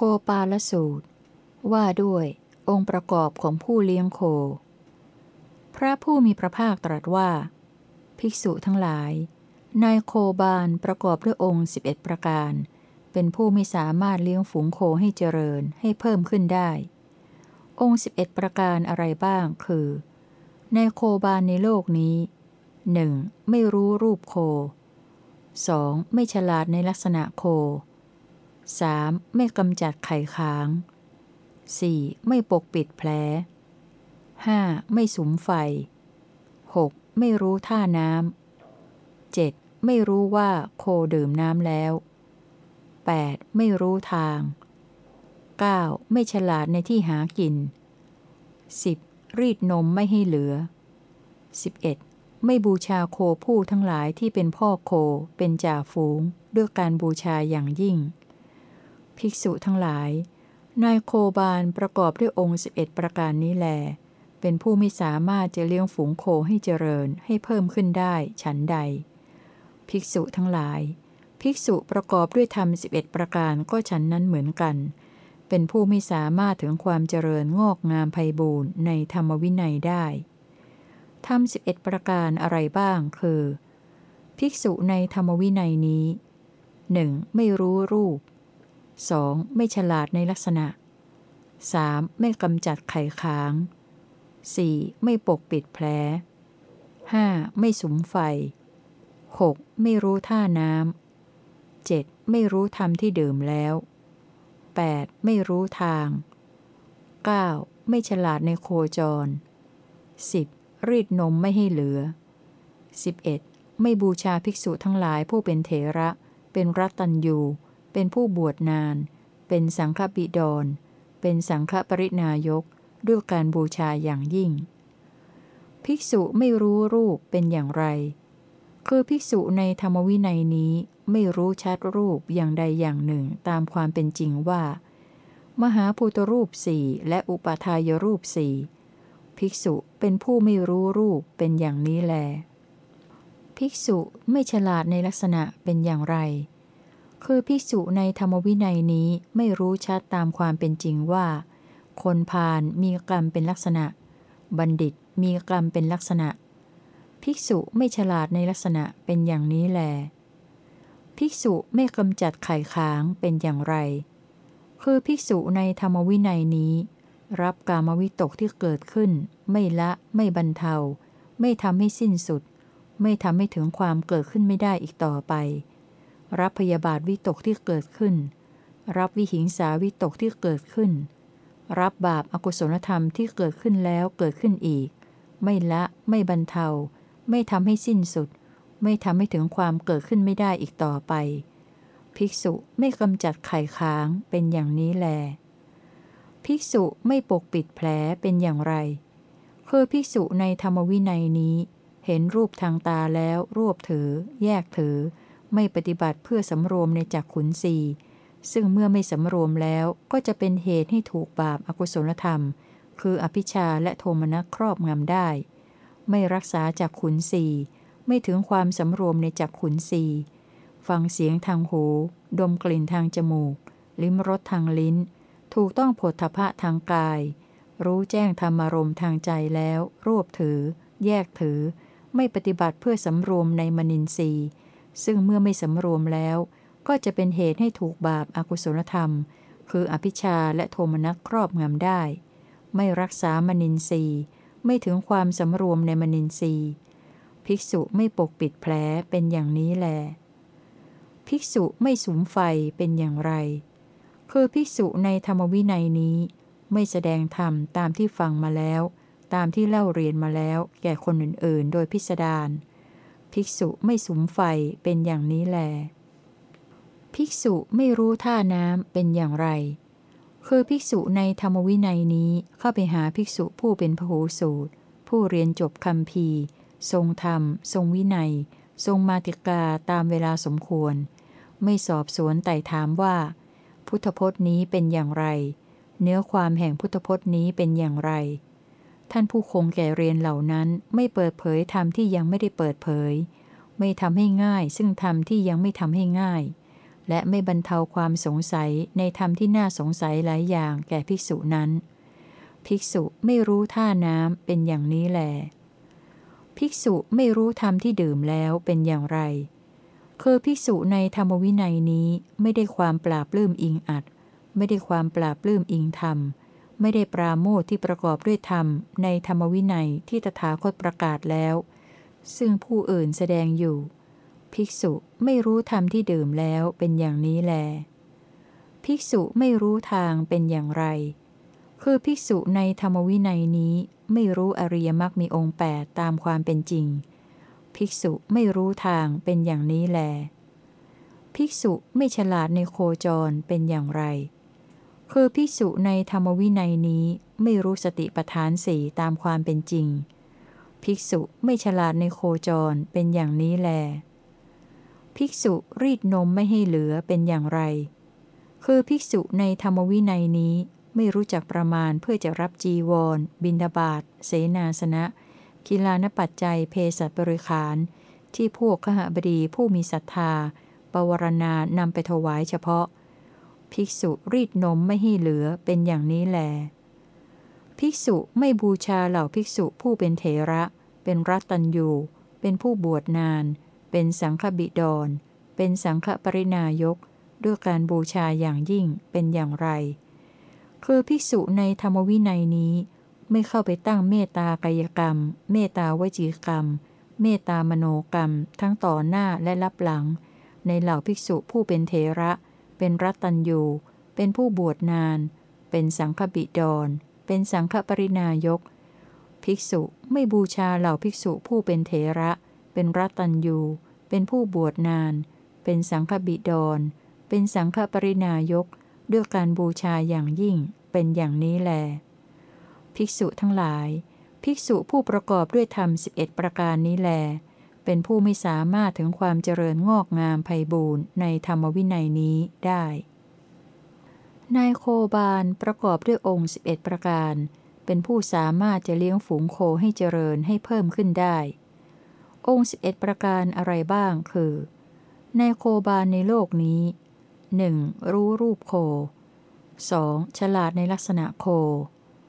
โคปาลสูตร ว่าด้วยองค์ประกอบของผู้เลี้ยงโค พระผู้มีพระภาคตรัสว่า ภิกษุทั้งหลาย นายโคบาลประกอบด้วยองค์ 11 ประการ เป็นผู้ไม่สามารถเลี้ยงฝูงโคให้เจริญให้เพิ่มขึ้นได้ องค์ 11 ประการอะไรบ้าง คือในโคบาลในโลกนี้ 1. ไม่รู้รูปโค 2. ไม่ฉลาดในลักษณะโค 3. ไม่กำจัดไข่ค้าง 4. ไม่ปกปิดแผล 5. ไม่สุมไฟ 6. ไม่รู้ท่าน้ำ 7. ไม่รู้ว่าโคดื่มน้ำแล้ว 8. ไม่รู้ทาง 9. ไม่ฉลาดในที่หากิน 10. รีดนมไม่ให้เหลือ 11. ไม่บูชาโคผู้ทั้งหลายที่เป็นพ่อโคเป็นจ่าฝูง ด้วยการบูชาอย่างยิ่ง ภิกษุทั้งหลาย นายโคบาลประกอบด้วยองค์ 11 ประการนี้แล เป็นผู้ไม่สามารถจะเลี้ยงฝูงโคให้เจริญให้เพิ่มขึ้นได้ฉันใด ภิกษุทั้งหลาย ภิกษุประกอบด้วยธรรม 11 ประการก็ฉันนั้นเหมือนกัน เป็นผู้ไม่สามารถถึงความเจริญงอกงามไพบูรณ์ในธรรมวินัยได้ธรรม 11 ประการอะไรบ้างคือ ภิกษุในธรรมวินัยนี้ 1. ไม่รู้รูป 2. ไม่ฉลาดในลักษณะ 3. ไม่กำจัดไข่ค้าง 4. ไม่ปกปิดแผล 5. ไม่สุมไฟ 6. ไม่รู้ท่าน้ำ 7. ไม่รู้ธรรมที่ดื่มแล้ว 8. ไม่รู้ทาง 9. ไม่ฉลาดในโคจร 10. รีดนมไม่ให้เหลือ 11. ไม่บูชาภิกษุทั้งหลายผู้เป็นเถระ เป็นรัตตัญยู เป็นผู้บวชนาน เป็นสังฆบิดร เป็นสังฆปรินายก ด้วยการบูชาอย่างยิ่ง ภิกษุไม่รู้รูปเป็นอย่างไร คือภิกษุในธรรมวินัยนี้ไม่รู้ชัดรูปอย่างใดอย่างหนึ่งตามความเป็นจริงว่า มหาภูตรูปสี่และอุปาทายรูปสี่ภิกษุเป็นผู้ไม่รู้รูปเป็นอย่างนี้แล ภิกษุไม่ฉลาดในลักษณะเป็นอย่างไร คือภิกษุในธรรมวินัยนี้ไม่รู้ชัดตามความเป็นจริงว่า คนพาลมีกรรมเป็นลักษณะ บัณฑิตมีกรรมเป็นลักษณะ ภิกษุไม่ฉลาดในลักษณะเป็นอย่างนี้แล ภิกษุไม่กำจัดไข่ค้างเป็นอย่างไร คือภิกษุในธรรมวินัยนี้ รับกามวิตกที่เกิดขึ้น ไม่ละไม่บรรเทา ไม่ทำให้สิ้นสุด ไม่ทำให้ถึงความเกิดขึ้นไม่ได้อีกต่อไป รับพยาบาทวิตกที่เกิดขึ้น รับวิหิงสาวิตกที่เกิดขึ้น รับบาปอากุศลธรรมที่เกิดขึ้นแล้วเกิดขึ้นอีก ไม่ละไม่บรรเทา ไม่ทำให้สิ้นสุด ไม่ทำให้ถึงความเกิดขึ้นไม่ได้อีกต่อไป ภิกษุไม่กำจัดไข่ค้างเป็นอย่างนี้แล ภิกษุไม่ปกปิดแผลเป็นอย่างไร คือภิกษุในธรรมวินัยนี้ เห็นรูปทางตาแล้วรวบถือ แยกถือ ไม่ปฏิบัติเพื่อสำรวมในจักขุนสีซึ่งเมื่อไม่สำรวมแล้วก็จะเป็นเหตุให้ถูกบาปอากุศลธรรม คืออภิชาและโทมนัสครอบงำได้ ไม่รักษาจักขุนสีไม่ถึงความสำรวมในจักขุนสีฟังเสียงทางหู ดมกลิ่นทางจมูก ลิ้มรสทางลิ้น ถูกต้องผลทพะทางกาย รู้แจ้งธรรมารมทางใจแล้ว รวบถือ แยกถือ ไม่ปฏิบัติเพื่อสำรวมในมนินทรีย์ ซึ่งเมื่อไม่สำรวมแล้ว ก็จะเป็นเหตุให้ถูกบาปอากุศลธรรม คืออภิชาและโทมนัสครอบงำได้ ไม่รักษามนินทรีย์ไม่ถึงความสำรวมในมนินทรีย์ ภิกษุไม่ปกปิดแผลเป็นอย่างนี้แล ภิกษุไม่สุมไฟเป็นอย่างไร คือภิกษุในธรรมวินัยนี้ ไม่แสดงธรรมตามที่ฟังมาแล้ว ตามที่เล่าเรียนมาแล้ว แก่คนอื่นๆ โดยพิสดาร ภิกษุไม่สุมไฟเป็นอย่างนี้แล ภิกษุไม่รู้ท่าน้ำเป็นอย่างไร คือภิกษุในธรรมวินัยนี้เข้าไปหาภิกษุผู้เป็นพหูสูตร ผู้เรียนจบคำพีทรงธรรม ทรงวินัย ทรงมาติกาตามเวลาสมควร ไม่สอบสวนไต่ถามว่า พุทธพจน์นี้เป็นอย่างไร เนื้อความแห่งพุทธพจน์นี้เป็นอย่างไร ท่านผู้คงแก่เรียนเหล่านั้นไม่เปิดเผยธรรมที่ยังไม่ได้เปิดเผย ไม่ทำให้ง่าย ซึ่งธรรมที่ยังไม่ทำให้ง่าย และไม่บรรเทาความสงสัยในธรรมที่น่าสงสัยหลายอย่างแก่ภิกษุนั้น ภิกษุไม่รู้ท่าน้ำเป็นอย่างนี้แหลภิกษุไม่รู้ธรรมที่ดื่มแล้วเป็นอย่างไร คือภิกษุในธรรมวินัยนี้ไม่ได้ความปราบลื้มอิงอัด ไม่ได้ความปราบลื้มอิงธรรม ไม่ได้ปราโมทที่ประกอบด้วยธรรมในธรรมวินัยที่ตถาคตประกาศแล้ว ซึ่งผู้อื่นแสดงอยู่ ภิกษุไม่รู้ธรรมที่ดื่มแล้วเป็นอย่างนี้แล ภิกษุไม่รู้ทางเป็นอย่างไร คือภิกษุในธรรมวินัยนี้ไม่รู้อริยมรรคมีองค์แปดตามความเป็นจริง ภิกษุไม่รู้ทางเป็นอย่างนี้แล ภิกษุไม่ฉลาดในโคจรเป็นอย่างไร คือภิกษุในธรรมวินัยนี้ไม่รู้สติปัฏฐานสี่ตามความเป็นจริง ภิกษุไม่ฉลาดในโคจรเป็นอย่างนี้แล ภิกษุรีดนมไม่ให้เหลือเป็นอย่างไร คือภิกษุในธรรมวินัยนี้ไม่รู้จักประมาณเพื่อจะรับจีวร บินดาบาตเสนาสนะกิลานปัจจัยเพศบริขาร ที่พวกขหบดีผู้มีศรัทธา ปวารณานำไปถวายเฉพาะ ภิกษุรีดนมไม่ให้เหลือเป็นอย่างนี้แล ภิกษุไม่บูชาเหล่าภิกษุผู้เป็นเถระ เป็นรัตตัญยูเป็นผู้บวชนาน เป็นสังฆบิดร เป็นสังฆปรินายก ด้วยการบูชาอย่างยิ่งเป็นอย่างไร คือภิกษุในธรรมวินัยนี้ ไม่เข้าไปตั้งเมตตากายกรรม เมตตาวจีกรรม เมตตามโนกรรม ทั้งต่อหน้าและรับหลัง ในเหล่าภิกษุผู้เป็นเทระ เป็นรัตัญยูเป็นผู้บวชนาน เป็นสังฆบิดร เป็นสังฆปรินายก ภิกษุไม่บูชาเหล่าภิกษุผู้เป็นเทระ เป็นรัตัญยูเป็นผู้บวชนาน เป็นสังฆบิดร เป็นสังฆปรินายก ด้วยการบูชาอย่างยิ่ง เป็นอย่างนี้แล ภิกษุทั้งหลาย ภิกษุผู้ประกอบด้วยธรรมสิบเอ็ดประการนี้แล เป็นผู้ไม่สามารถถึงความเจริญงอกงามไพบูรณ์ในธรรมวินัยนี้ได้ นายโคบาลประกอบด้วยองค์สิบเอ็ดประการ เป็นผู้สามารถจะเลี้ยงฝูงโคให้เจริญให้เพิ่มขึ้นได้ องค์สิบเอ็ดประการอะไรบ้างคือในโคบาลในโลกนี้ 1. รู้รูปโค 2. ฉลาดในลักษณะโค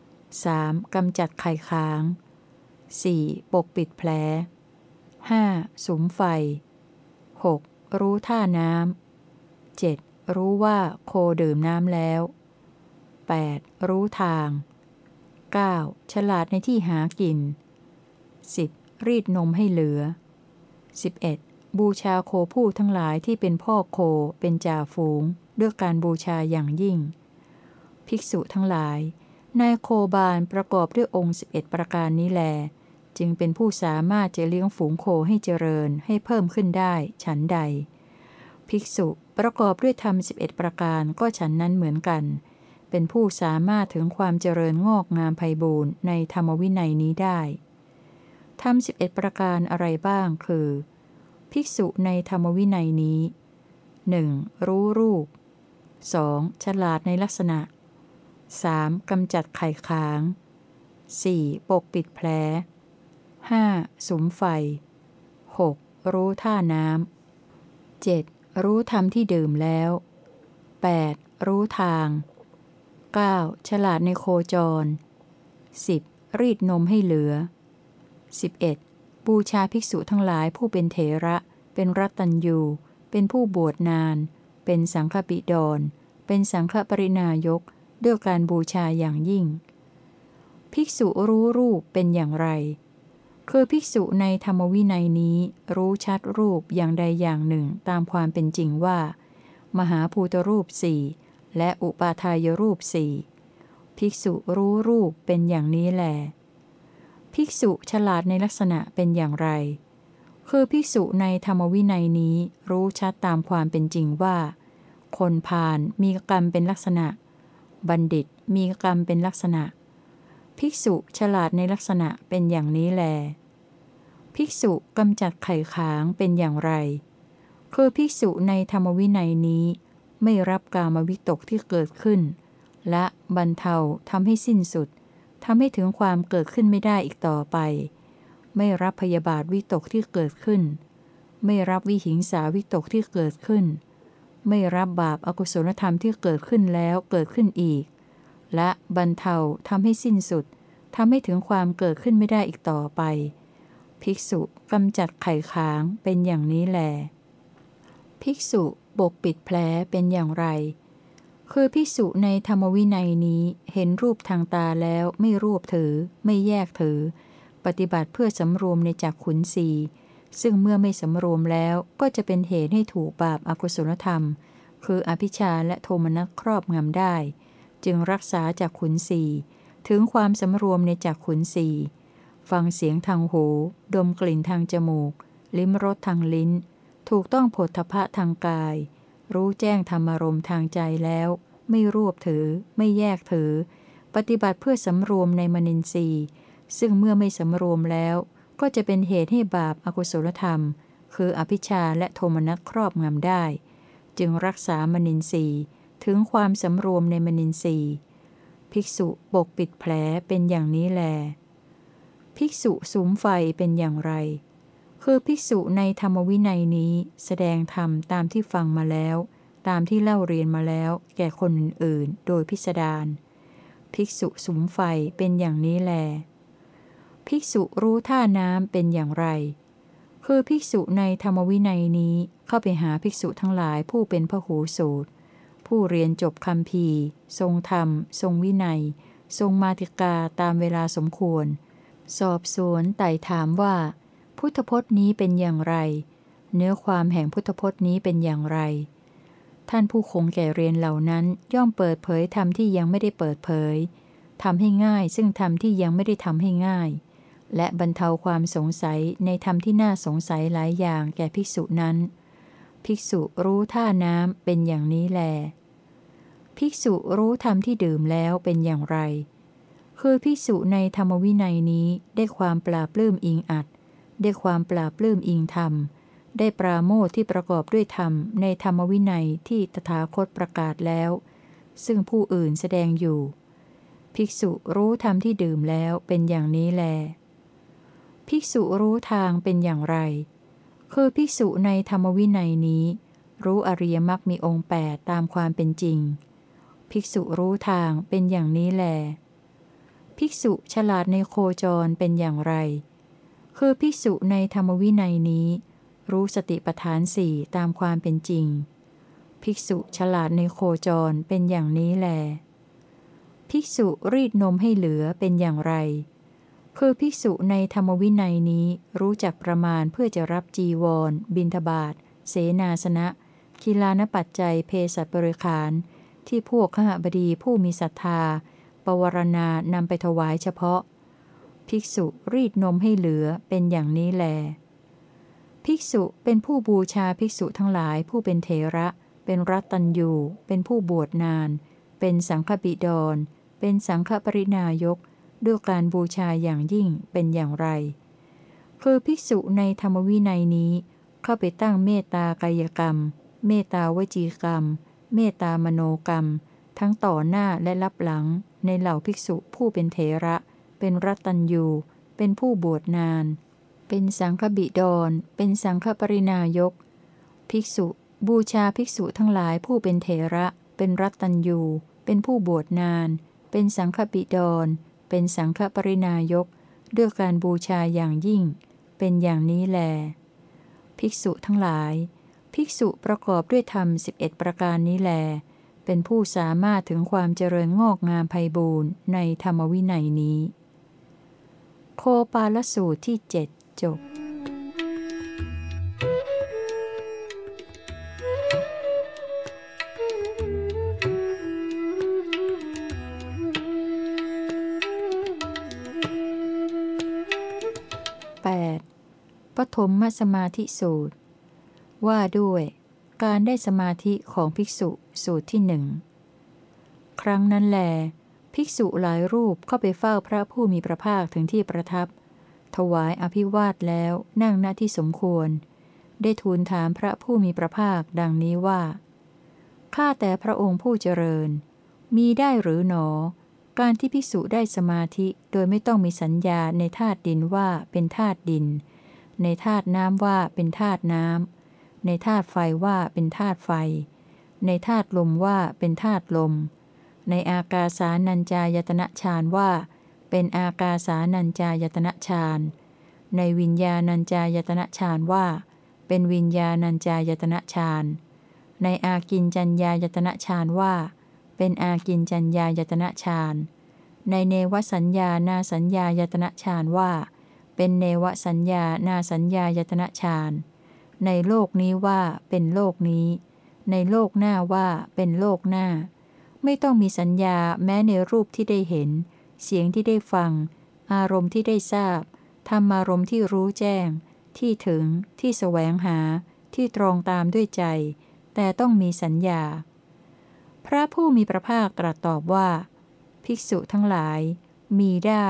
3. กำจัดไข่ค้าง 4. ปกปิดแผล 5. สุมไฟ 6. รู้ท่าน้ำ 7. รู้ว่าโคดื่มน้ำแล้ว 8. รู้ทาง 9. ฉลาดในที่หากิน 10. รีดนมให้เหลือ 11. บูชาโคผู้ทั้งหลายที่เป็นพ่อโคเป็นจ่าฝูง ด้วยการบูชาอย่างยิ่ง ภิกษุทั้งหลายนายโคบาลประกอบด้วยองค์ 11 ประการนี้แล จึงเป็นผู้สามารถจะเลี้ยงฝูงโคให้เจริญให้เพิ่มขึ้นได้ฉันใด ภิกษุประกอบด้วยธรรม 11 ประการก็ฉันนั้นเหมือนกัน เป็นผู้สามารถถึงความเจริญงอกงามไพบูรณ์ในธรรมวินัยนี้ได้ทำสิบเอ็ดประการอะไรบ้างคือ ภิกษุในธรรมวินัยนี้ 1. รู้รูป 2. ฉลาดในลักษณะ 3. กำจัดไข่ค้าง 4. ปกปิดแผล 5. สุมไฟ 6. รู้ท่าน้ำ 7. รู้ธรรมที่ดื่มแล้ว 8. รู้ทาง 9. ฉลาดในโคจร 10. รีดนมให้เหลือ 11. บูชาภิกษุทั้งหลายผู้เป็นเถระ เป็นรัตตัญยูเป็นผู้บวชนาน เป็นสังฆปิดร เป็นสังฆปรินายก ด้วยการบูชาอย่างยิ่ง ภิกษุรู้รูปเป็นอย่างไร คือภิกษุในธรรมวินัยนี้รู้ชัดรูปอย่างใดอย่างหนึ่งตามความเป็นจริงว่า มหาภูตรูปสี่และอุปาทายรูปสี่ภิกษุรู้รูปเป็นอย่างนี้แหละภิกษุฉลาดในลักษณะเป็นอย่างไร คือภิกษุในธรรมวินัยนี้รู้ชัดตามความเป็นจริงว่า คนพาลมีกรรมเป็นลักษณะ บัณฑิตมีกรรมเป็นลักษณะ ภิกษุฉลาดในลักษณะเป็นอย่างนี้แล ภิกษุกำจัดไข่ขางเป็นอย่างไร คือภิกษุในธรรมวินัยนี้ ไม่รับกามวิตกที่เกิดขึ้น และบรรเทาทำให้สิ้นสุดทำให้ถึงความเกิดขึ้นไม่ได้อีกต่อไป ไม่รับพยาบาทวิตกที่เกิดขึ้น ไม่รับวิหิงสาวิตกที่เกิดขึ้นไไม่รับบาปอากุศลธรรมที่เกิดขึ้นแล้วเกิดขึ้นอีก และบรรเทาทำให้สิ้นสุดทำให้ถึงความเกิดขึ้นไม่ได้อีกต่อไป ภิกษุกำจัดไข่ค้างเป็นอย่างนี้แล ภิกษุปกปิดแผลเป็นอย่างไร คือภิกษุในธรรมวินัยนี้เห็นรูปทางตาแล้วไม่รูปถือ ไม่แยกถือ ปฏิบัติเพื่อสำรวมในจักขุนสีซึ่งเมื่อไม่สำรวมแล้วก็จะเป็นเหตุให้ถูกบาปอากุศลธรรม คืออภิชาและโทมนัสครอบงำได้ จึงรักษาจากขุนสีถึงความสำรวมในจักขุนสี ฟังเสียงทางหู ดมกลิ่นทางจมูก ลิ้มรสทางลิ้น ถูกต้องผลทพะทางกาย รู้แจ้งธรรมารมทางใจแล้ว ไม่รวบถือ ไม่แยกถือ ปฏิบัติเพื่อสำรวมในมนินทรีย์ซึ่งเมื่อไม่สำรวมแล้ว ก็จะเป็นเหตุให้บาปอากุศลธรรม คืออภิชาและโทมนัสครอบงำได้ จึงรักษามนินทรีย์ถึงความสำรวมในมนินทรีย์ ภิกษุปกปิดแผลเป็นอย่างนี้แล ภิกษุสุมไฟเป็นอย่างไร คือภิกษุในธรรมวินัยนี้แสดงธรรมตามที่ฟังมาแล้ว ตามที่เล่าเรียนมาแล้ว แก่คนอื่นๆ โดยพิสดาร ภิกษุสุมไฟเป็นอย่างนี้แล ภิกษุรู้ท่าน้ำเป็นอย่างไร คือภิกษุในธรรมวินัยนี้เข้าไปหาภิกษุทั้งหลายผู้เป็นพหูสูตร ผู้เรียนจบคำพีทรงธรรม ทรงวินัย ทรงมาติกาตามเวลาสมควร สอบสวนไต่ถามว่า พุทธพจน์นี้เป็นอย่างไร เนื้อความแห่งพุทธพจน์นี้เป็นอย่างไร ท่านผู้คงแก่เรียนเหล่านั้นย่อมเปิดเผยธรรมที่ยังไม่ได้เปิดเผยทำให้ง่ายซึ่งธรรมที่ยังไม่ได้ทำให้ง่าย และบรรเทาความสงสัยในธรรมที่น่าสงสัยหลายอย่างแก่ภิกษุนั้น ภิกษุรู้ท่าน้ำเป็นอย่างนี้แล ภิกษุรู้ธรรมที่ดื่มแล้วเป็นอย่างไร คือภิกษุในธรรมวินัยนี้ได้ความปราบลื้มอิงอัด ได้ความปราบลื้มอิงธรรม ได้ปราโมทที่ประกอบด้วยธรรมในธรรมวินัยที่ตถาคตประกาศแล้ว ซึ่งผู้อื่นแสดงอยู่ ภิกษุรู้ธรรมที่ดื่มแล้วเป็นอย่างนี้แล ภิกษุรู้ทางเป็นอย่างไร คือภิกษุในธรรมวินัยนี้ รู้อริยมรรคมีองค์แปดตามความเป็นจริง ภิกษุรู้ทางเป็นอย่างนี้แล ภิกษุฉลาดในโคจรเป็นอย่างไร คือภิกษุในธรรมวินัยนี้ รู้สติปัฏฐานสี่ตามความเป็นจริง ภิกษุฉลาดในโคจรเป็นอย่างนี้แล ภิกษุรีดนมให้เหลือเป็นอย่างไร คือภิกษุในธรรมวินัยนี้รู้จักประมาณเพื่อจะรับจีวร บินทบาทเสนาสนะคีลานปัจจัยเพศัตบริขาร ที่พวกขหบดีผู้มีศรัทธา ปวารณานำไปถวายเฉพาะ ภิกษุรีดนมให้เหลือเป็นอย่างนี้แล ภิกษุเป็นผู้บูชาภิกษุทั้งหลายผู้เป็นเถระ เป็นรัตตัญยูเป็นผู้บวชนาน เป็นสังฆบิดร เป็นสังฆปรินายก ด้วยการบูชาอย่างยิ่งเป็นอย่างไร คือภิกษุในธรรมวินัยนี้เข้าไปตั้งเมตตากายกรรม เมตตาวจีกรรม เมตตามโนกรรม ทั้งต่อหน้าและรับหลัง ในเหล่าภิกษุผู้เป็นเถระ เป็นรัตัญยูเป็นผู้บวชนาน เป็นสังฆบิดร เป็นสังฆปรินายก ภิกษุ บูชาภิกษุทั้งหลายผู้เป็นเถระ เป็นรัตัญยูเป็นผู้บวชนาน เป็นสังฆบิดร เป็นสังฆปรินายก ด้วยการบูชาอย่างยิ่ง เป็นอย่างนี้แล ภิกษุทั้งหลาย ภิกษุประกอบด้วยธรรม 11 ประการนี้แล เป็นผู้สามารถถึงความเจริญงอกงามไพบูรณ์ในธรรมวินัยนี้ โคปาลสูตรที่เจ็ดจบ 8. ปฐมมสมาธิสูตร ว่าด้วย การได้สมาธิของภิกษุสูตรที่หนึ่งครั้งนั้นแล ภิกษุหลายรูปเข้าไปเฝ้าพระผู้มีพระภาคถึงที่ประทับ ถวายอภิวาทแล้วนั่งหน้าที่สมควร ได้ทูลถามพระผู้มีพระภาคดังนี้ว่า ข้าแต่พระองค์ผู้เจริญ มีได้หรือหนอ การที่ภิกษุได้สมาธิโดยไม่ต้องมีสัญญาในธาตุดินว่าเป็นธาตุดิน ในธาตุน้ำว่าเป็นธาตุน้ำ ในธาตุไฟว่าเป็นธาตุไฟ ในธาตุลมว่าเป็นธาตุลม ในอากาสานัญจายตนะฌานว่า เป็นอากาสานัญจายตนะฌานในวิญญาณัญจายตนะฌานว่า เป็นวิญญาณัญจายตนะฌานในอากินจัญญายตนะฌานว่า เป็นอากินจัญญายตนะฌานในเนวสัญญานาสัญญายตนะฌานว่า เป็นเนวสัญญานาสัญญายตนะฌาน ในโลกนี้ว่าเป็นโลกนี้ ในโลกหน้าว่าเป็นโลกหน้า ไม่ต้องมีสัญญาแม้ในรูปที่ได้เห็น เสียงที่ได้ฟัง อารมณ์ที่ได้ทราบธรรมารมณ์ที่รู้แจ้ง ที่ถึง ที่แสวงหา ที่ตรงตามด้วยใจ แต่ต้องมีสัญญา พระผู้มีพระภาคตรัสตอบว่า ภิกษุทั้งหลาย มีได้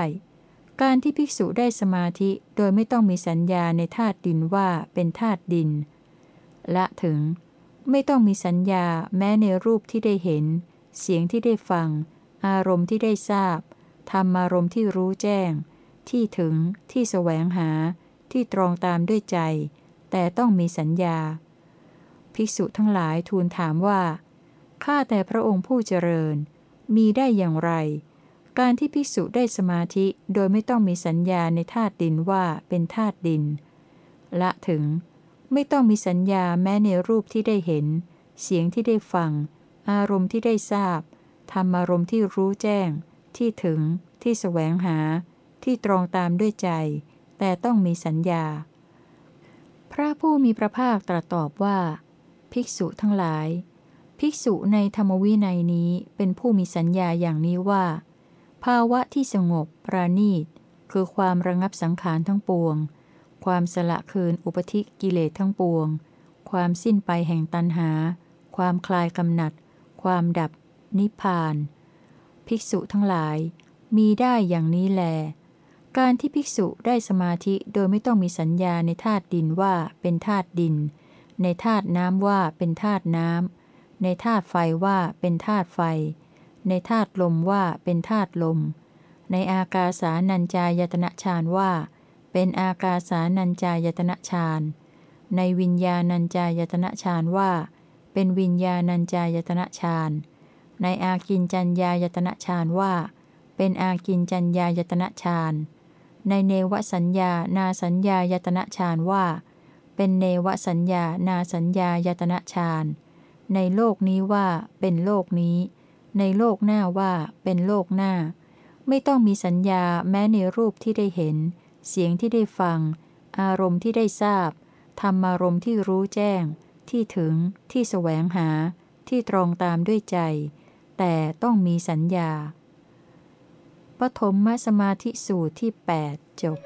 การที่ภิกษุได้สมาธิโดยไม่ต้องมีสัญญาในธาตุดินว่าเป็นธาตุดิน ละถึง ไม่ต้องมีสัญญาแม้ในรูปที่ได้เห็น เสียงที่ได้ฟัง อารมณ์ที่ได้ทราบธรรมารมณ์ที่รู้แจ้ง ที่ถึงที่แสวงหา ที่ตรองตามด้วยใจ แต่ต้องมีสัญญา ภิกษุทั้งหลายทูลถามว่าข้าแต่พระองค์ผู้เจริญ มีได้อย่างไร การที่ภิกษุได้สมาธิโดยไม่ต้องมีสัญญาในธาตุดินว่าเป็นธาตุดิน ละถึง ไม่ต้องมีสัญญาแม้ในรูปที่ได้เห็น เสียงที่ได้ฟัง อารมณ์ที่ได้ทราบ ธรรมารมณ์ที่รู้แจ้ง ที่ถึง ที่แสวงหา ที่ตรองตามด้วยใจ แต่ต้องมีสัญญา พระผู้มีพระภาคตรัสตอบว่า ภิกษุทั้งหลาย ภิกษุในธรรมวินัยนี้เป็นผู้มีสัญญาอย่างนี้ว่า ภาวะที่สงบปราณีต คือความระงับสังขารทั้งปวง ความสละคืนอุปธิกิเลสทั้งปวง ความสิ้นไปแห่งตันหา ความคลายกำหนัด ความดับ นิพพาน ภิกษุทั้งหลาย มีได้อย่างนี้แล การที่ภิกษุได้สมาธิโดยไม่ต้องมีสัญญาในธาตุดินว่าเป็นธาตุดิน ในธาตุน้ำว่าเป็นธาตุน้ำในธาตุไฟว่าเป็นธาตุไฟ ในธาตุลมว่าเป็นธาตุลม ในอากาสานัญจายตนะฌานว่า เป็นอากาสานัญจายตนะฌาน ในวิญญาณัญจายตนะฌานว่า เป็นวิญญาณัญจายตนะฌาน ในอากินจัญญายตนะฌานว่า เป็นอากินจัญญายตนะฌาน ในเนวสัญญานาสัญญายตนะฌานว่า เป็นเนวสัญญานาสัญญายตนะฌาน ในโลกนี้ว่าเป็นโลกนี้ ในโลกหน้าว่าเป็นโลกหน้า ไม่ต้องมีสัญญาแม้ในรูปที่ได้เห็น เสียงที่ได้ฟัง อารมณ์ที่ได้ทราบธรรมารมณ์ที่รู้แจ้ง ที่ถึง ที่แสวงหา ที่ตรองตามด้วยใจ แต่ต้องมีสัญญาปฐมสมาธิสูตรที่ 8 จบ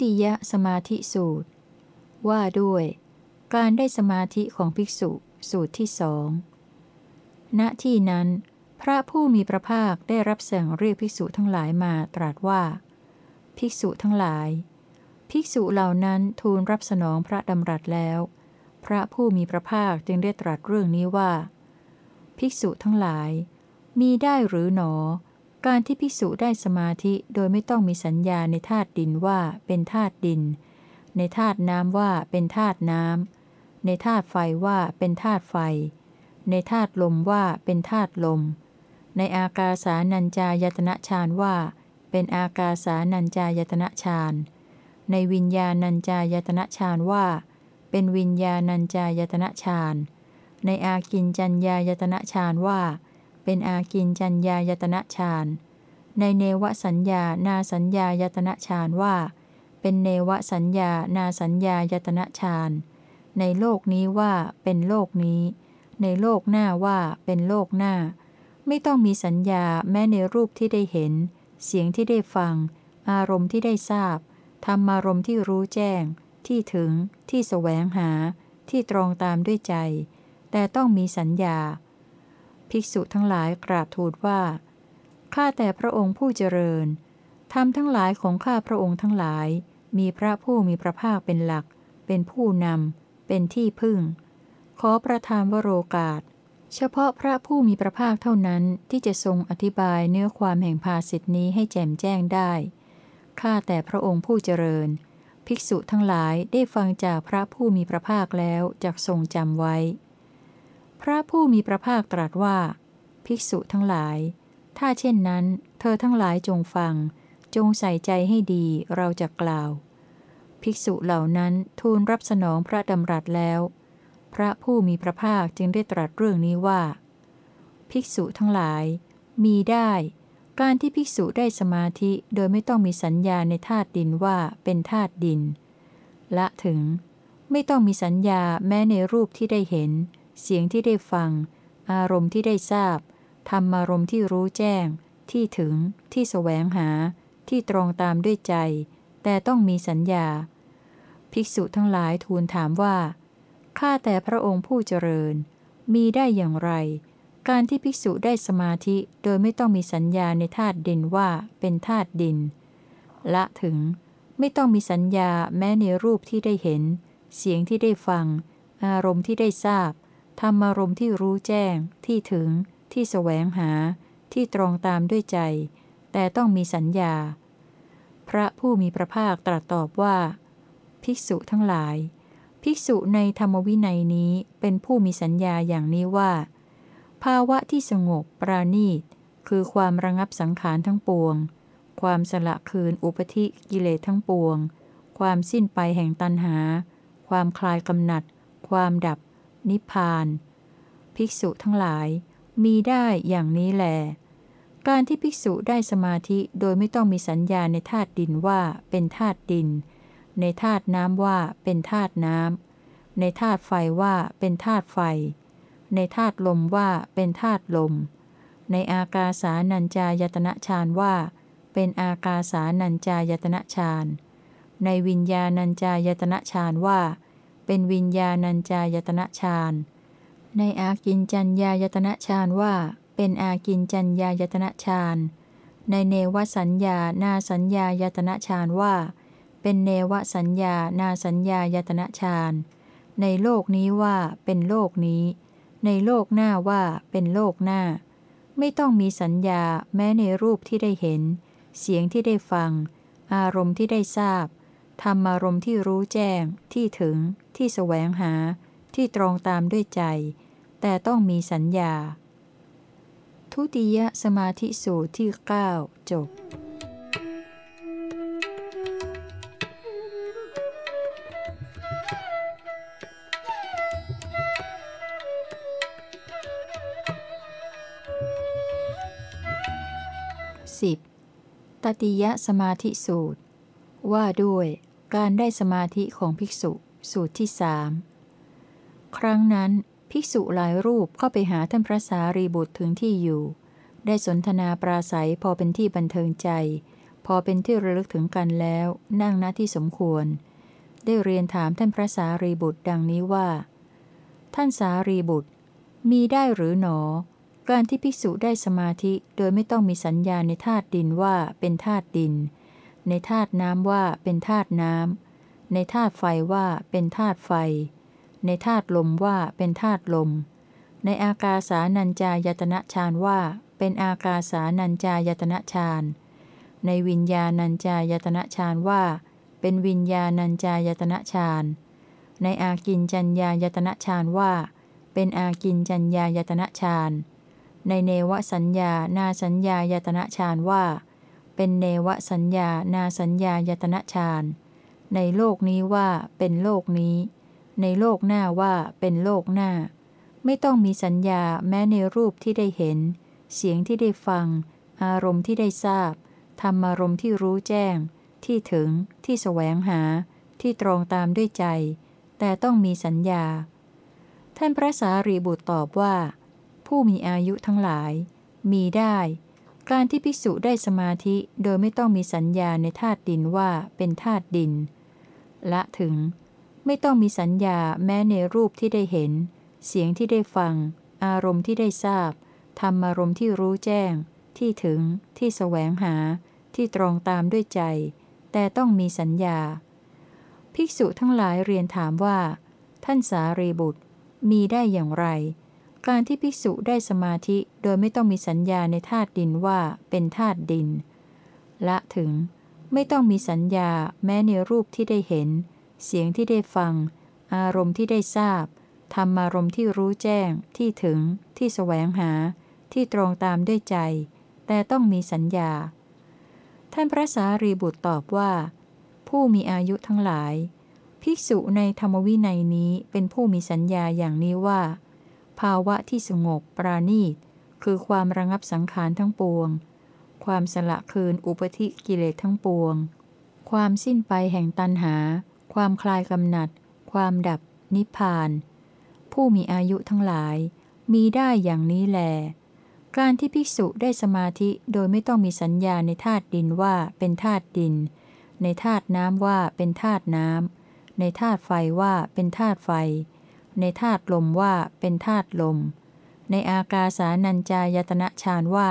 ติยสมาธิสูตร ว่าด้วย การได้สมาธิของภิกษุสูตรที่สองณที่นั้น พระผู้มีพระภาคได้รับสั่งเรียกภิกษุทั้งหลายมาตรัสว่า ภิกษุทั้งหลาย ภิกษุเหล่านั้นทูลรับสนองพระดำรัสแล้ว พระผู้มีพระภาคจึงได้ตรัสเรื่องนี้ว่า ภิกษุทั้งหลาย มีได้หรือหนอ การที่ภิกษุได้สมาธิโดยไม่ต้องมีสัญญาในธาตุดินว่าเป็นธาตุดิน ในธาตุน้ำว่าเป็นธาตุน้ำ ในธาตุไฟว่าเป็นธาตุไฟ ในธาตุลมว่าเป็นธาตุลม ในอากาสานัญจายตนะฌานว่า เป็นอากาสานัญจายตนะฌานในวิญญาณัญจายตนะฌานว่า เป็นวิญญาณัญจายตนะฌานในอากินจัญญายตนะฌานว่า เป็นอากินจัญญายตนะฌาน ในเนวสัญญานาสัญญายตนะฌานว่า เป็นเนวสัญญานาสัญญายตนะฌาน ในโลกนี้ว่าเป็นโลกนี้ ในโลกหน้าว่าเป็นโลกหน้า ไม่ต้องมีสัญญาแม้ในรูปที่ได้เห็น เสียงที่ได้ฟัง อารมณ์ที่ได้ทราบธรรมารมณ์ที่รู้แจ้ง ที่ถึง ที่แสวงหา ที่ตรองตามด้วยใจ แต่ต้องมีสัญญา ภิกษุทั้งหลายกราบทูลว่า ข้าแต่พระองค์ผู้เจริญธรรมทั้งหลายของข้าพระองค์ทั้งหลาย มีพระผู้มีพระภาคเป็นหลัก เป็นผู้นำ เป็นที่พึ่ง ขอประทานวโรกาส เฉพาะพระผู้มีพระภาคเท่านั้นที่จะทรงอธิบายเนื้อความแห่งภาสิทธินี้ให้แจ่มแจ้งได้ ข้าแต่พระองค์ผู้เจริญ ภิกษุทั้งหลายได้ฟังจากพระผู้มีพระภาคแล้วจากทรงจำไว้ พระผู้มีพระภาคตรัสว่า ภิกษุทั้งหลาย ถ้าเช่นนั้น เธอทั้งหลายจงฟัง จงใส่ใจให้ดีเราจะกล่าว ภิกษุเหล่านั้นทูลรับสนองพระดำรัสแล้ว พระผู้มีพระภาคจึงได้ตรัสเรื่องนี้ว่า ภิกษุทั้งหลาย มีได้ การที่ภิกษุได้สมาธิโดยไม่ต้องมีสัญญาในธาตุดินว่าเป็นธาตุดิน ละถึง ไม่ต้องมีสัญญาแม้ในรูปที่ได้เห็น เสียงที่ได้ฟัง อารมณ์ที่ได้ทราบ ธรรมารมณ์ที่รู้แจ้ง ที่ถึง ที่แสวงหา ที่ตรงตามด้วยใจ แต่ต้องมีสัญญา ภิกษุทั้งหลายทูลถามว่า ข้าแต่พระองค์ผู้เจริญ มีได้อย่างไร การที่ภิกษุได้สมาธิโดยไม่ต้องมีสัญญาในธาตุดินว่าเป็นธาตุดิน ละถึง ไม่ต้องมีสัญญาแม้ในรูปที่ได้เห็น เสียงที่ได้ฟัง อารมณ์ที่ได้ทราบ ธรรมารมณ์ที่รู้แจ้ง ที่ถึง ที่แสวงหา ที่ตรงตามด้วยใจ แต่ต้องมีสัญญา พระผู้มีพระภาคตรัสตอบว่า ภิกษุทั้งหลาย ภิกษุในธรรมวินัยนี้เป็นผู้มีสัญญาอย่างนี้ว่า ภาวะที่สงบปราณีต คือความระงับสังขารทั้งปวง ความสละคืนอุปธิกิเลสทั้งปวง ความสิ้นไปแห่งตันหา ความคลายกำหนัด ความดับ นิพพาน ภิกษุทั้งหลาย มีได้อย่างนี้แหลการที่ภิกษุได้สมาธิโดยไม่ต้องมีสัญญาในธาตุดินว่าเป็นธาตุดิน ในธาตุน้ำว่าเป็นธาตุน้ำในธาตุไฟว่าเป็นธาตุไฟ ในธาตุลมว่าเป็นธาตุลม ในอากาสานัญจายตนะฌานว่า เป็นอากาสานัญจายตนะฌานในวิญญาณัญจายตนะฌานว่า เป็นวิญญาณัญจายตนะฌาน ในอากินจัญญายตนะฌานว่า เป็นอากินจัญญายตนะฌาน ในเนวสัญญานาสัญญายตนะฌานว่า เป็นเนวสัญญานาสัญญายตนะฌานในโลกนี้ว่าเป็นโลกนี้ ในโลกหน้าว่าเป็นโลกหน้า ไม่ต้องมีสัญญาแม้ในรูปที่ได้เห็น เสียงที่ได้ฟัง อารมณ์ที่ได้ทราบ ธรรมารมณ์ที่รู้แจ้ง ที่ถึง ที่แสวงหา ที่ตรงตามด้วยใจ แต่ต้องมีสัญญา ทุติยสมาธิสูตรที่ 9 จบ 10. ตติยสมาธิสูตร ว่าด้วย การได้สมาธิของภิกษุ สูตรที่สามครั้งนั้น ภิกษุหลายรูปเข้าไปหาท่านพระสารีบุตรถึงที่อยู่ ได้สนทนาปราศัยพอเป็นที่บันเทิงใจ พอเป็นที่ระลึกถึงกันแล้ว นั่งณที่สมควร ได้เรียนถามท่านพระสารีบุตรดังนี้ว่า ท่านสารีบุตร มีได้หรือหนอ การที่ภิกษุได้สมาธิโดยไม่ต้องมีสัญญาในธาตุดินว่าเป็นธาตุดิน ในธาตุน้ำว่าเป็นธาตุน้ำ ในธาตุไฟว่าเป็นธาตุไฟ ในธาตุลมว่าเป็นธาตุลม ในอากาสานัญจายตนะฌานว่าเป็นอากาสานัญจายตนะฌาน ในวิญญาณัญจายตนะฌานว่า เป็นวิญญาณัญจายตนะฌาน ในอากินจัญญายตนะฌานว่า เป็นอากินจัญญายตนะฌาน ในเนวสัญญานาสัญญายตนะฌานว่า เป็นเนวสัญญานาสัญญายตนะฌานในโลกนี้ว่าเป็นโลกนี้ ในโลกหน้าว่าเป็นโลกหน้า ไม่ต้องมีสัญญาแม้ในรูปที่ได้เห็น เสียงที่ได้ฟัง อารมณ์ที่ได้ทราบธรรมารมณ์ที่รู้แจ้ง ที่ถึง ที่แสวงหา ที่ตรงตามด้วยใจ แต่ต้องมีสัญญา ท่านพระสารีบุตรตอบว่า ผู้มีอายุทั้งหลาย มีได้ การที่ภิกษุได้สมาธิโดยไม่ต้องมีสัญญาในธาตุดินว่าเป็นธาตุดิน ละถึง ไม่ต้องมีสัญญาแม้ในรูปที่ได้เห็น เสียงที่ได้ฟัง อารมณ์ที่ได้ทราบธรรมอารมณ์ที่รู้แจ้ง ที่ถึง ที่แสวงหา ที่ตรงตามด้วยใจ แต่ต้องมีสัญญา ภิกษุทั้งหลายเรียนถามว่า ท่านสารีบุตร มีได้อย่างไร การที่ภิกษุได้สมาธิโดยไม่ต้องมีสัญญาในธาตุดินว่าเป็นธาตุดิน ละถึงไม่ต้องมีสัญญาแม้ในรูปที่ได้เห็น เสียงที่ได้ฟัง อารมณ์ที่ได้ทราบธรรมารมณ์ที่รู้แจ้ง ที่ถึง ที่แสวงหา ที่ตรงตามด้วยใจ แต่ต้องมีสัญญา ท่านพระสารีบุตรตอบว่า ผู้มีอายุทั้งหลาย ภิกษุในธรรมวินัยนี้เป็นผู้มีสัญญาอย่างนี้ว่า ภาวะที่สงบปราณีต คือความระงับสังขารทั้งปวง ความสละคืนอุปธิกิเลสทั้งปวง ความสิ้นไปแห่งตันหา ความคลายกำหนัด ความดับ นิพพาน ผู้มีอายุทั้งหลาย มีได้อย่างนี้แล การที่ภิกษุได้สมาธิโดยไม่ต้องมีสัญญาในธาตุดินว่าเป็นธาตุดิน ในธาตุน้ำว่าเป็นธาตุน้ำในธาตุไฟว่าเป็นธาตุไฟ ในธาตุลมว่าเป็นธาตุลม ในอากาสานัญจายตนะฌานว่า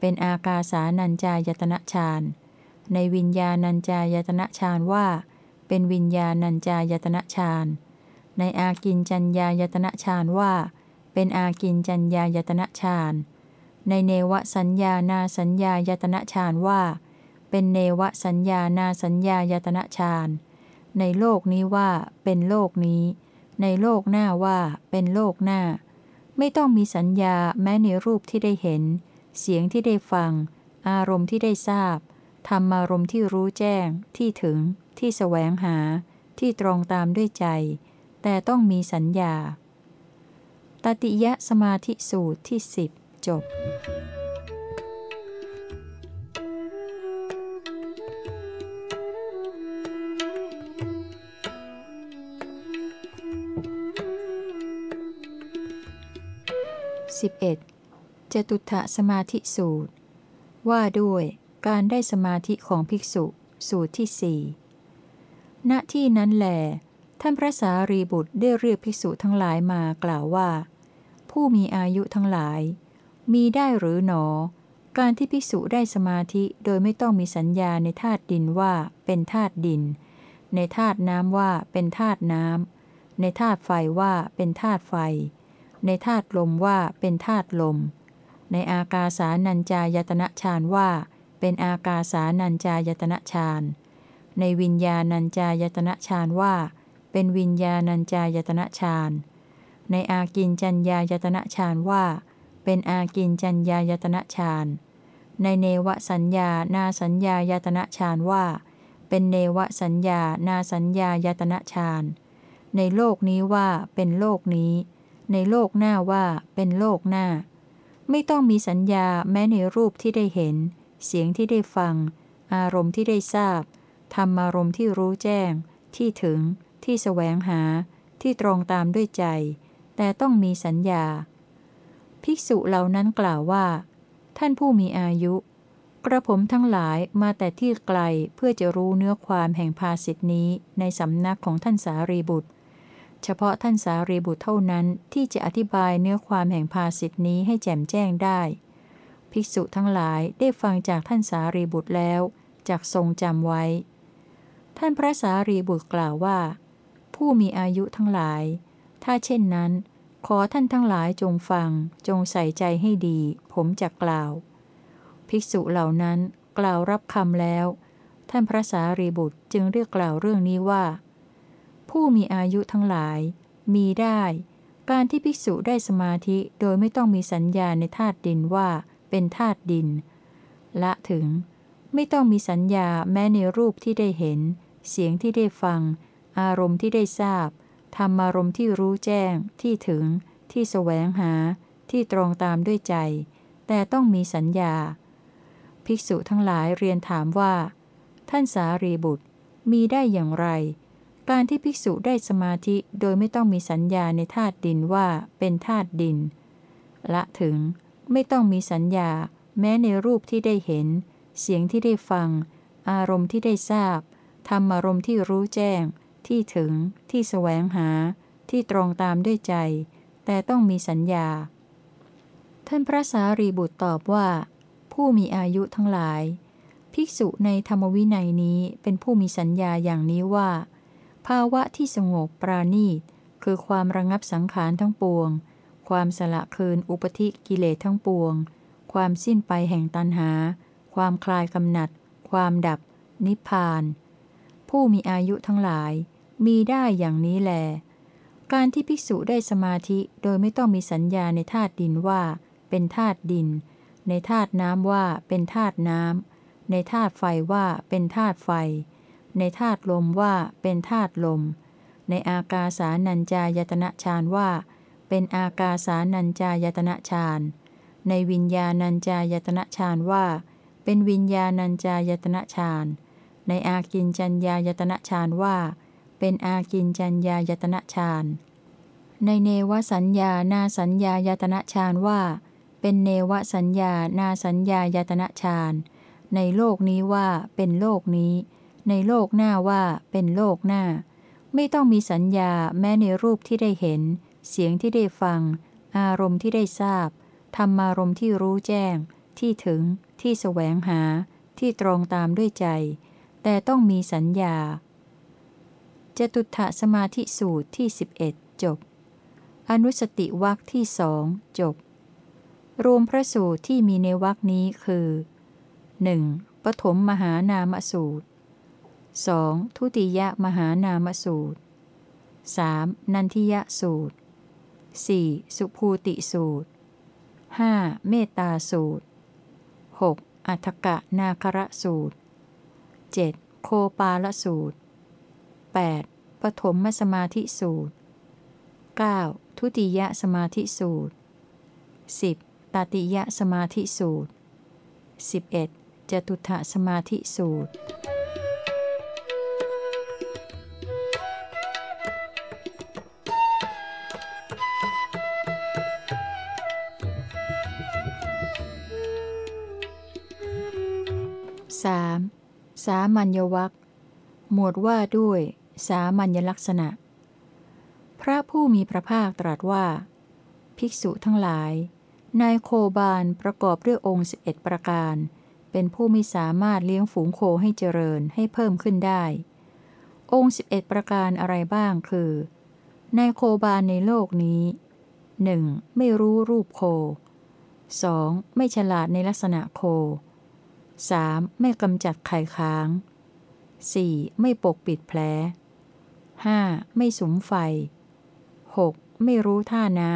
เป็นอากาสานัญจายตนะฌานในวิญญาณัญจายตนะฌานว่า เป็นวิญญาณัญจายตนะฌานในอากินจัญญายตนะฌานว่า เป็นอากินจัญญายตนะฌานในเนวสัญญานาสัญญายตนะฌานว่า เป็นเนวสัญญานาสัญญายตนะฌานในโลกนี้ว่าเป็นโลกนี้ ในโลกหน้าว่าเป็นโลกหน้า ไม่ต้องมีสัญญาแม้ในรูปที่ได้เห็น เสียงที่ได้ฟัง อารมณ์ที่ได้ทราบธรรมารมณ์ที่รู้แจ้ง ที่ถึง ที่แสวงหา ที่ตรงตามด้วยใจ แต่ต้องมีสัญญา ตติยะสมาธิสูตรที่สิบจบ สิบเอ็ดจตุถะสมาธิสูตร ว่าด้วยการได้สมาธิของภิกษุ สูตรที่สี่ณที่นั้นแหลท่านพระสารีบุตรได้เรียกภิกษุทั้งหลายมากล่าวว่า ผู้มีอายุทั้งหลาย มีได้หรือหนอ การที่ภิกษุได้สมาธิโดยไม่ต้องมีสัญญาในธาตุดินว่าเป็นธาตุดิน ในธาตุน้ำว่าเป็นธาตุน้ำในธาตุไฟว่าเป็นธาตุไฟ ในธาตุลมว่าเป็นธาตุลม ในอากาสานัญจายตนะฌานว่า เป็นอากาสานัญจายตนะฌานในวิญญาณัญจายตนะฌานว่า เป็นวิญญาณัญจายตนะฌานในอากินจัญญายตนะฌานว่า เป็นอากินจัญญายตนะฌานในเนวสัญญานาสัญญายตนะฌานว่า เป็นเนวสัญญานาสัญญายตนะฌานในโลกนี้ว่าเป็นโลกนี้ ในโลกหน้าว่าเป็นโลกหน้า ไม่ต้องมีสัญญาแม้ในรูปที่ได้เห็น เสียงที่ได้ฟัง อารมณ์ที่ได้ทราบธรรมารมณ์ที่รู้แจ้ง ที่ถึง ที่แสวงหา ที่ตรงตามด้วยใจ แต่ต้องมีสัญญา ภิกษุเหล่านั้นกล่าวว่า ท่านผู้มีอายุ กระผมทั้งหลายมาแต่ที่ไกลเพื่อจะรู้เนื้อความแห่งภาสิทธินี้ในสำนักของท่านสารีบุตร เฉพาะท่านสารีบุตรเท่านั้นที่จะอธิบายเนื้อความแห่งภาสิทธินี้ให้แจ่มแจ้งได้ ภิกษุทั้งหลายได้ฟังจากท่านสารีบุตรแล้วจากทรงจำไว้ ท่านพระสารีบุตรกล่าวว่า ผู้มีอายุทั้งหลาย ถ้าเช่นนั้น ขอท่านทั้งหลายจงฟัง จงใส่ใจให้ดี ผมจะกล่าว ภิกษุเหล่านั้นกล่าวรับคำแล้ว ท่านพระสารีบุตรจึงเรียกกล่าวเรื่องนี้ว่า ผู้มีอายุทั้งหลาย มีได้ การที่ภิกษุได้สมาธิโดยไม่ต้องมีสัญญาในธาตุดินว่าเป็นธาตุดิน ละถึง ไม่ต้องมีสัญญาแม้ในรูปที่ได้เห็น เสียงที่ได้ฟัง อารมณ์ที่ได้ทราบธรรมารมณ์ที่รู้แจ้ง ที่ถึง ที่แสวงหา ที่ตรงตามด้วยใจ แต่ต้องมีสัญญา ภิกษุทั้งหลายเรียนถามว่า ท่านสารีบุตรมีได้อย่างไร การที่ภิกษุได้สมาธิโดยไม่ต้องมีสัญญาในธาตุดินว่าเป็นธาตุดิน ละถึงไม่ต้องมีสัญญา แม้ในรูปที่ได้เห็น เสียงที่ได้ฟัง อารมณ์ที่ได้ทราบธรรมารมณ์ที่รู้แจ้ง ที่ถึง ที่แสวงหา ที่ตรงตามด้วยใจ แต่ต้องมีสัญญา ท่านพระสารีบุตรตอบว่า ผู้มีอายุทั้งหลาย ภิกษุในธรรมวินัยนี้เป็นผู้มีสัญญาอย่างนี้ว่า ภาวะที่สงบปราณีต คือความระงับสังขารทั้งปวง ความสละคืนอุปธิกิเลสทั้งปวง ความสิ้นไปแห่งตันหา ความคลายกำหนัด ความดับ นิพพาน ผู้มีอายุทั้งหลาย มีได้อย่างนี้แล การที่ภิกษุได้สมาธิโดยไม่ต้องมีสัญญาในธาตุดินว่า เป็นธาตุดิน ในธาตุน้ำว่าเป็นธาตุน้ำในธาตุไฟว่าเป็นธาตุไฟ ในธาตุลมว่าเป็นธาตุลม ในอากาสานัญจายตนะฌานว่า เป็นอากาสานัญจายตนะฌาน ในวิญญาณัญจายตนะฌานว่า เป็นวิญญาณัญจายตนะฌาน ในอากินจัญญายตนะฌานว่า เป็นอากินจัญญายตนะฌาน ในเนวสัญญานาสัญญายตนะฌานว่า เป็นเนวสัญญานาสัญญายตนะฌาน ในโลกนี้ว่าเป็นโลกนี้ ในโลกหน้าว่าเป็นโลกหน้า ไม่ต้องมีสัญญาแม้ในรูปที่ได้เห็น เสียงที่ได้ฟัง อารมณ์ที่ได้ทราบธรรมารมณ์ที่รู้แจ้ง ที่ถึง ที่แสวงหา ที่ตรงตามด้วยใจ แต่ต้องมีสัญญาจตุถะสมาธิสูตรที่ 11 จบ อนุสติวักที่สองจบ รวมพระสูตรที่มีในวักนี้คือ 1. ปฐมมหานามสูตร 2. ทุติยมหานามสูตร 3. นันทิยสูตร 4. สุภูติสูตร 5. เมตตาสูตร 6. อัฏฐกะนาคระสูตร 7. โคปาลสูตร 8. ปฐมสมาธิสูตร 9. ทุติยสมาธิสูตร 10. ตติยสมาธิสูตร 11. จตุถะสมาธิสูตร สามัญญวัคหมวดว่าด้วย สามัญลักษณะ พระผู้มีพระภาคตรัสว่า ภิกษุทั้งหลาย นายโคบาลประกอบด้วยองค์11ประการ เป็นผู้มีสามารถเลี้ยงฝูงโคให้เจริญให้เพิ่มขึ้นได้ องค์11ประการอะไรบ้างคือนายโคบาลในโลกนี้ 1. ไม่รู้รูปโค 2. ไม่ฉลาดในลักษณะโค 3. ไม่กำจัดไข่ค้าง 4. ไม่ปกปิดแผล 5. ไม่สุมไฟ 6. ไม่รู้ท่าน้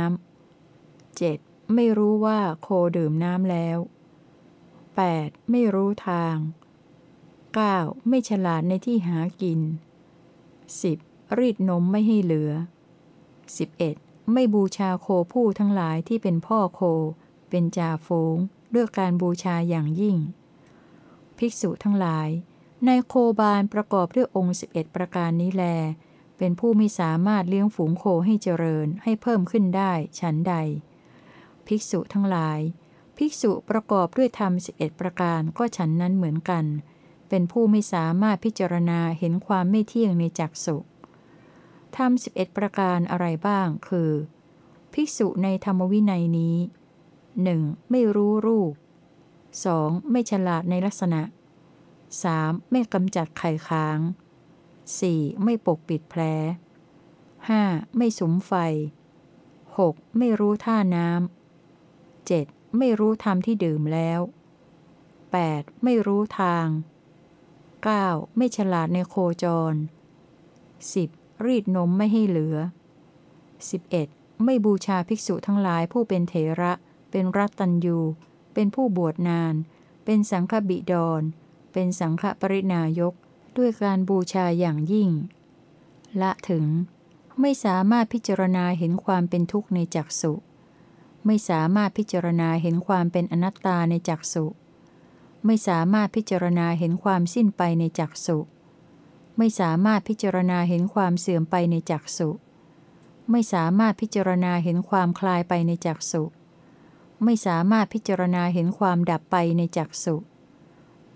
ำ 7. ไม่รู้ว่าโคดื่มน้ำแล้ว 8. ไม่รู้ทาง 9. ไม่ฉลาดในที่หากิน 10. รีดนมไม่ให้เหลือ 11. ไม่บูชาโคผู้ทั้งหลายที่เป็นพ่อโค เป็นจ่าฝูงด้วยการบูชาอย่างยิ่ง ภิกษุทั้งหลาย ในโคบาลประกอบด้วยองค์ 11 ประการนี้แล เป็นผู้ไม่สามารถเลี้ยงฝูงโคให้เจริญให้เพิ่มขึ้นได้ฉันใด ภิกษุทั้งหลาย ภิกษุประกอบด้วยธรรม 11 ประการก็ฉันนั้นเหมือนกัน เป็นผู้ไม่สามารถพิจารณาเห็นความไม่เที่ยงในจักสุธรรม 11 ประการอะไรบ้างคือ ภิกษุในธรรมวินัยนี้ 1. ไม่รู้รูป 2. ไม่ฉลาดในลักษณะ 3. ไม่กำจัดไข่ค้าง 4. ไม่ปกปิดแผล 5. ไม่สุมไฟ 6. ไม่รู้ท่าน้ำ 7. ไม่รู้ธรรมที่ดื่มแล้ว 8. ไม่รู้ทาง 9. ไม่ฉลาดในโคจร 10. รีดนมไม่ให้เหลือ 11. ไม่บูชาภิกษุทั้งหลายผู้เป็นเถระ เป็นรัตตัญยู เป็นผู้บวชนาน เป็นสังฆบิดร เป็นสังฆปรินายก ด้วยการบูชาอย่างยิ่ง ละถึง ไม่สามารถพิจารณาเห็นความเป็นทุกข์ในจักสุ ไม่สามารถพิจารณาเห็นความเป็นอนัตตาในจักสุ ไม่สามารถพิจารณาเห็นความสิ้นไปในจักสุ ไม่สามารถพิจารณาเห็นความเสื่อมไปในจักสุ ไม่สามารถพิจารณาเห็นความคลายไปในจักสุ ไม่สามารถพิจารณาเห็นความดับไปในจักสุ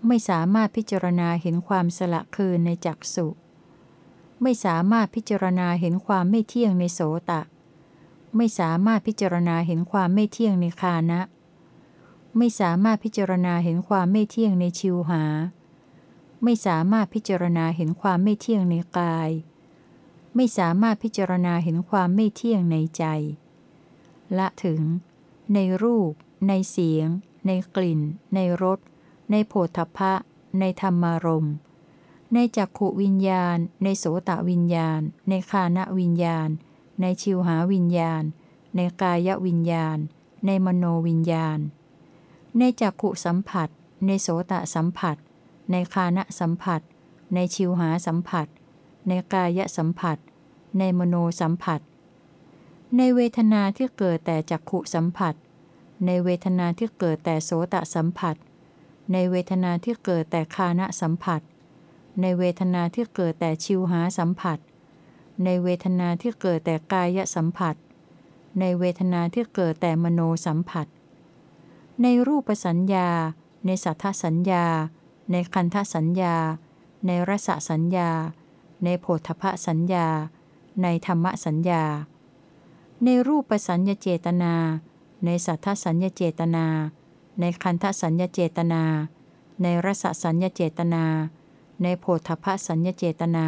ไม่สามารถพิจารณาเห็นความสละคืนในจักสุ ไม่สามารถพิจารณาเห็นความไม่เที่ยงในโสตะ ไม่สามารถพิจารณาเห็นความไม่เที่ยงในคานะ ไม่สามารถพิจารณาเห็นความไม่เที่ยงในชิวหา ไม่สามารถพิจารณาเห็นความไม่เที่ยงในกาย ไม่สามารถพิจารณาเห็นความไม่เที่ยงในใจ ละถึง ในรูป ในเสียง ในกลิ่น ในรส ในโผฏฐพะในธรรมารมณ์ ในจักขุวิญญาณ ในโสตวิญญาณ ในคานวิญญาณ ในชิวหาวิญญาณ ในกายวิญญาณ ในมโนวิญญาณ ในจักขุสัมผัส ในโสตสัมผัส ในคานสัมผัส ในชิวหาสัมผัส ในกายสัมผัส ในมโนสัมผัส ในเวทนาที่เกิดแต่จักขุสัมผัส ในเวทนาที่เกิดแต่โสตสัมผัส ในเวทนาที่เกิดแต่คานะสัมผัส ในเวทนาที่เกิดแต่ชิวหาสัมผัส ในเวทนาที่เกิดแต่กายสัมผัส ในเวทนาที่เกิดแต่มโนสัมผัส ในรูปสัญญา ในสัทธสัญญา ในคันธสัญญา ในรสสัญญา ในโผฏฐสัญญา ในธรรมสัญญา ในรูปสัญญาเจตนา ในสัทธสัญญาเจตนา ในคันธสัญญาเจตนา ในรสสัญญาเจตนา ในโผฏฐสัญญาเจตนา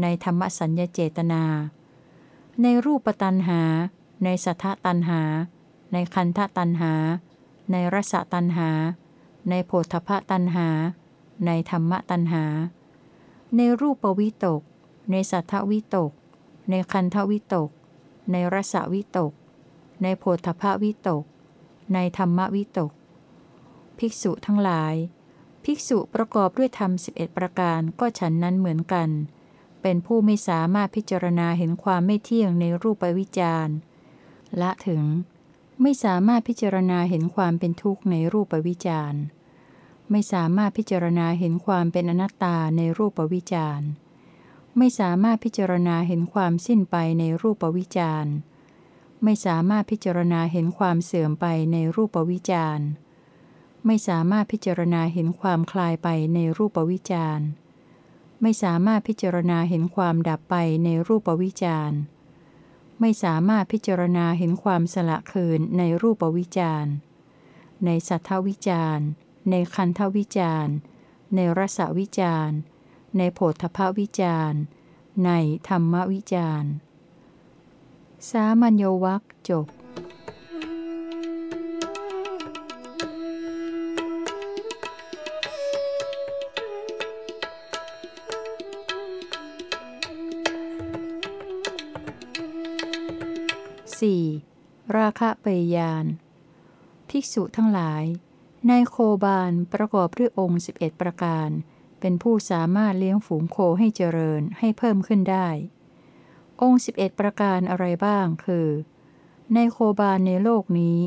ในธรรมสัญญาเจตนา ในรูปตันหา ในสัทธตันหา ในคันธตันหา ในรสตันหา ในโผฏฐตันหา ในธรรมตันหา ในรูปวิตก ในสัทธวิตก ในคันธวิตก ในรสวิตก ในโผฏฐวิตก ในธรรมวิตก ภิกษุทั้งหลาย ภิกษุประกอบด้วยธรรม 11 ประการก็ฉันนั้นเหมือนกัน เป็นผู้ไม่สามารถพิจารณาเห็นความไม่เที่ยงในรูปวิจารณ์ละถึง ไม่สามารถพิจารณาเห็นความเป็นทุกข์ในรูปวิจารณ์ไม่สามารถพิจารณาเห็นความเป็นอนัตตาในรูปวิจารณ์ ไม่สามารถพิจารณาเห็นความสิ้นไปในรูปวิจารณ์ไม่สามารถพิจารณาเห็นความเสื่อมไปในรูปวิจารณ์ไม่สามารถพิจารณาเห็นความคลายไปในรูปวิจารณ์ไม่สามารถพิจารณาเห็นความดับไปในรูปวิจารณ์ไม่สามารถพิจารณาเห็นความสละคืนในรูปวิจารณ์ในสัทธวิจารณ์ในคันธวิจารณ์ในรสวิจารณ์ ในโผฏฐวิจารณ์ในธรรมวิจารณ์สามัญญวัคจบ 4. ราคะเปยาน ภิกษุทั้งหลาย ในโคบาลประกอบด้วยองค์ 11 ประการ เป็นผู้สามารถเลี้ยงฝูงโคให้เจริญให้เพิ่มขึ้นได้ องค์ 11 ประการอะไรบ้างคือ ในโคบาลในโลกนี้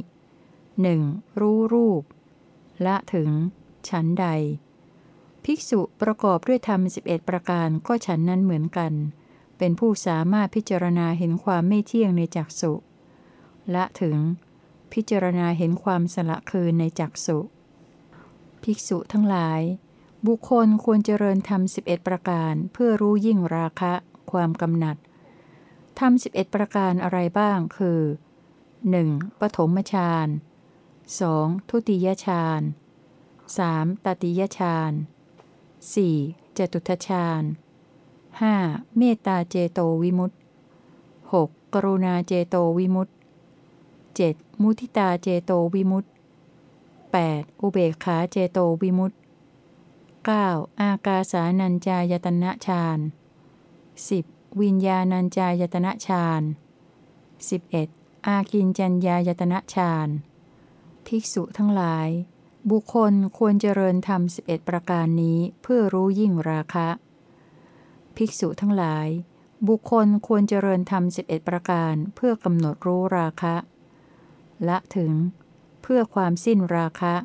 1. รู้รูป ละถึง ฉันใด ภิกษุประกอบด้วยธรรม 11 ประการก็ฉันนั้นเหมือนกัน เป็นผู้สามารถพิจารณาเห็นความไม่เที่ยงในจักสุละถึง พิจารณาเห็นความสละคืนในจักสุภิกษุทั้งหลาย บุคคลควรเจริญธรรม11ประการเพื่อรู้ยิ่งราคะ ความกำหนัดธรรม11ประการอะไรบ้างคือ 1. ปฐมฌาน 2. ทุติยฌาน 3. ตติยฌาน 4. จตุทฌาน 5. เมตตาเจโตวิมุตติ 6. กรุณาเจโตวิมุตติ 7. มุทิตาเจโตวิมุตติ 8. อุเบกขาเจโตวิมุตติ 9. อากาสานัญจายตนะฌาน 10. วิญญาณัญจายตนะฌาน 11. อากินจัญญายตนะฌาน ภิกษุทั้งหลาย บุคคลควรเจริญธรรม 11 ประการนี้เพื่อรู้ยิ่งราคะ ภิกษุทั้งหลาย บุคคลควรเจริญธรรม 11 ประการเพื่อกำหนดรู้ราคะ ละถึง เพื่อความสิ้นราคะ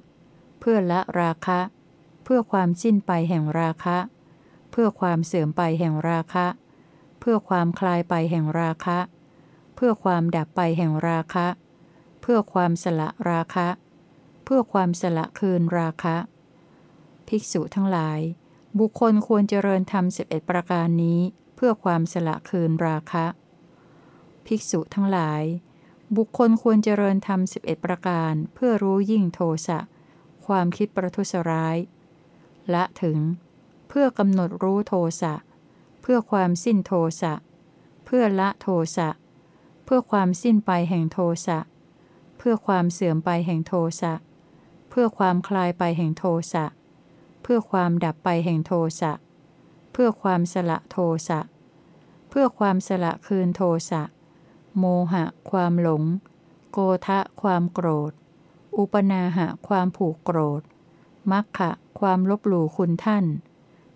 เพื่อละราคะ เพื่อความสิ้นไปแห่งราคะ เพื่อความเสื่อมไปแห่งราคะ เพื่อความคลายไปแห่งราคะ เพื่อความดับไปแห่งราคะ เพื่อความสละราคะ เพื่อความสละคืนราคะ ภิกษุทั้งหลาย บุคคลควรเจริญธรรม11ประการนี้ เพื่อความสละคืนราคะ ภิกษุทั้งหลาย บุคคลควรเจริญธรรม11ประการ เพื่อรู้ยิ่งโทสะความคิดประทุษร้าย ละถึง เพื่อกำหนดรู้โทสะ เพื่อความสิ้นโทสะ เพื่อละโทสะ เพื่อความสิ้นไปแห่งโทสะ เพื่อความเสื่อมไปแห่งโทสะ เพื่อความคลายไปแห่งโทสะ เพื่อความดับไปแห่งโทสะ เพื่อความสละโทสะ เพื่อความสละคืนโทสะ โมหะ ความหลง โกทะ ความโกรธ อุปนาหะ ความผูกโกรธ มัคคะความลบหลู่คุณท่าน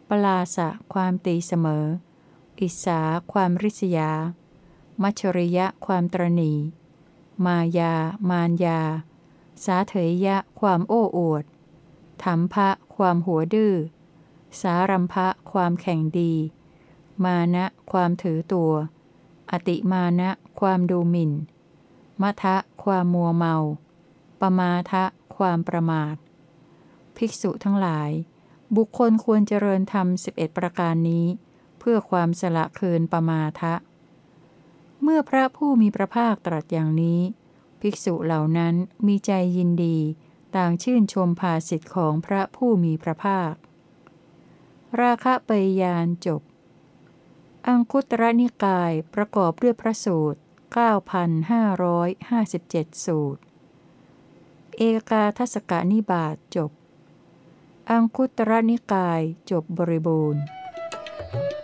ปลาสะ ความตีเสมอ อิสา ความริษยา มัชริยะ ความตรณี มายา มานยา สาเถยยะ ความโอ้อวดธรรมภะ ความหัวดื้อ สารัมภะ ความแข่งดี มานะ ความถือตัว อติมานะ ความดูหมิ่นมัทะ ความมัวเมา ปมาทะ ความประมาท ภิกษุทั้งหลาย บุคคลควรเจริญธรรมสิบเอ็ดประการนี้ เพื่อความสละคืนปรมาทะ เมื่อพระผู้มีพระภาคตรัสอย่างนี้ ภิกษุเหล่านั้นมีใจยินดี ต่างชื่นชมภาสิทธิ์ของพระผู้มีพระภาค ราคะปยานจบ อังคุตระนิกายประกอบด้วยพระสูตร 9,557 สูตร เอกาทศกานิบาตจบ อังคุตระนิกายจบบริบูรณ์「